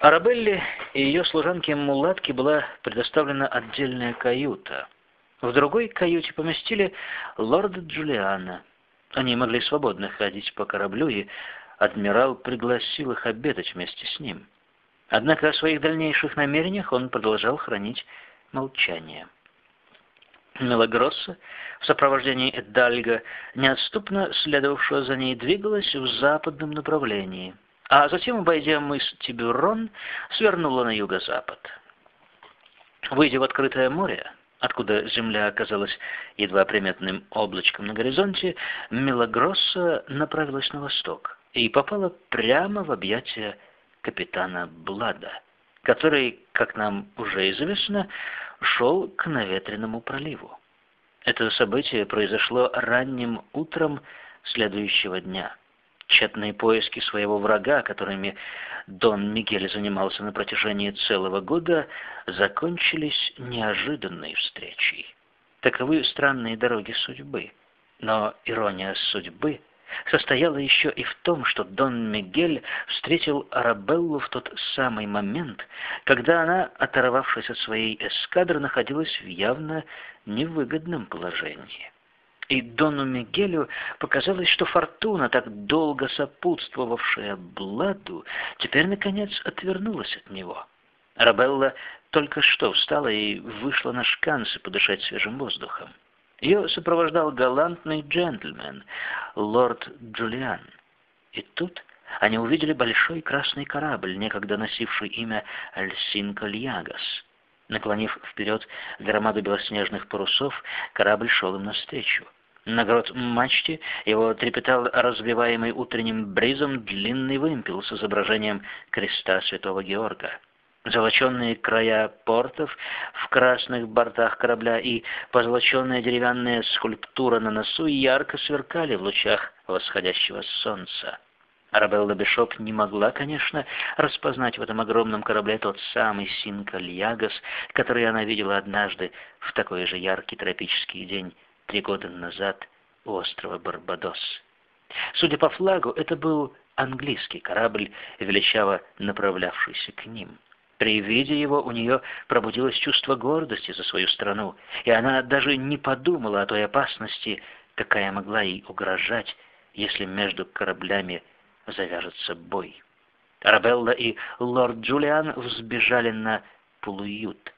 Арабелле и ее служанке Мулатке была предоставлена отдельная каюта. В другой каюте поместили лорда Джулиана. Они могли свободно ходить по кораблю, и адмирал пригласил их обедать вместе с ним. Однако о своих дальнейших намерениях он продолжал хранить молчание. Мелагросса в сопровождении Эддальга, неотступно следовавшего за ней, двигалась в западном направлении – а затем, обойдя мыс Тибюрон, свернула на юго-запад. Выйдя в открытое море, откуда земля оказалась едва приметным облачком на горизонте, Мелагросса направилась на восток и попала прямо в объятия капитана Блада, который, как нам уже известно, шел к наветренному проливу. Это событие произошло ранним утром следующего дня – Тщетные поиски своего врага, которыми Дон Мигель занимался на протяжении целого года, закончились неожиданной встречей. Таковы странные дороги судьбы. Но ирония судьбы состояла еще и в том, что Дон Мигель встретил Арабеллу в тот самый момент, когда она, оторвавшись от своей эскадры, находилась в явно невыгодном положении. И Дону Мигелю показалось, что фортуна, так долго сопутствовавшая Бладу, теперь, наконец, отвернулась от него. Рабелла только что встала и вышла на шканцы подышать свежим воздухом. Ее сопровождал галантный джентльмен, лорд Джулиан. И тут они увидели большой красный корабль, некогда носивший имя Альсинкольягас. Наклонив вперед громаду белоснежных парусов, корабль шел им навстречу. На грот мачте его трепетал разбиваемый утренним бризом длинный вымпел с изображением креста святого Георга. Золоченные края портов в красных бортах корабля и позолоченная деревянная скульптура на носу ярко сверкали в лучах восходящего солнца. Арабелла Бишоп не могла, конечно, распознать в этом огромном корабле тот самый Синка Льягас, который она видела однажды в такой же яркий тропический день три года назад у острова Барбадос. Судя по флагу, это был английский корабль, величаво направлявшийся к ним. При виде его у нее пробудилось чувство гордости за свою страну, и она даже не подумала о той опасности, какая могла ей угрожать, если между кораблями завяжется бой. Арабелла и лорд Джулиан взбежали на Пулуют.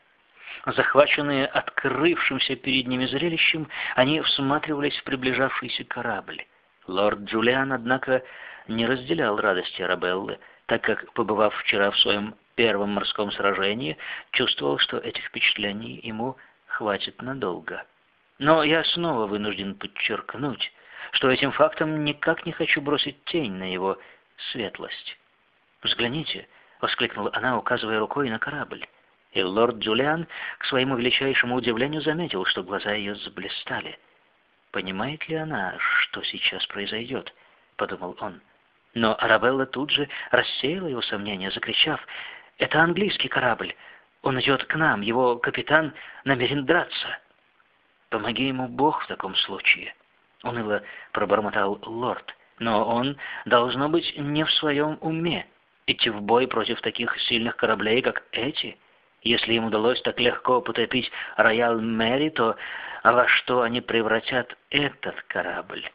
Захваченные открывшимся перед ними зрелищем, они всматривались в приближавшийся корабль. Лорд Джулиан, однако, не разделял радости Арабеллы, так как, побывав вчера в своем первом морском сражении, чувствовал, что этих впечатлений ему хватит надолго. Но я снова вынужден подчеркнуть, что этим фактом никак не хочу бросить тень на его светлость. «Взгляните!» — воскликнула она, указывая рукой на корабль. И лорд Джулиан, к своему величайшему удивлению, заметил, что глаза ее заблистали. «Понимает ли она, что сейчас произойдет?» — подумал он. Но Арабелла тут же рассеяла его сомнения, закричав, «Это английский корабль! Он идет к нам, его капитан намерен драться!» «Помоги ему Бог в таком случае!» — уныло пробормотал лорд. «Но он, должно быть, не в своем уме. Идти в бой против таких сильных кораблей, как эти...» Если им удалось так легко потопить Роял Мэри, то во что они превратят этот корабль?